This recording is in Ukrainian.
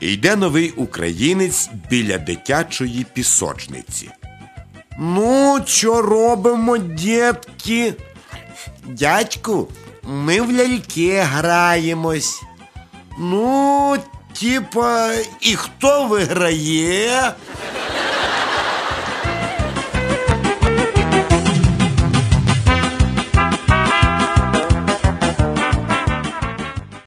Йде новий українець біля дитячої пісочниці. Ну, що робимо, дітки? Дядьку, ми в ляльки граємось. Ну, типа, і хто виграє?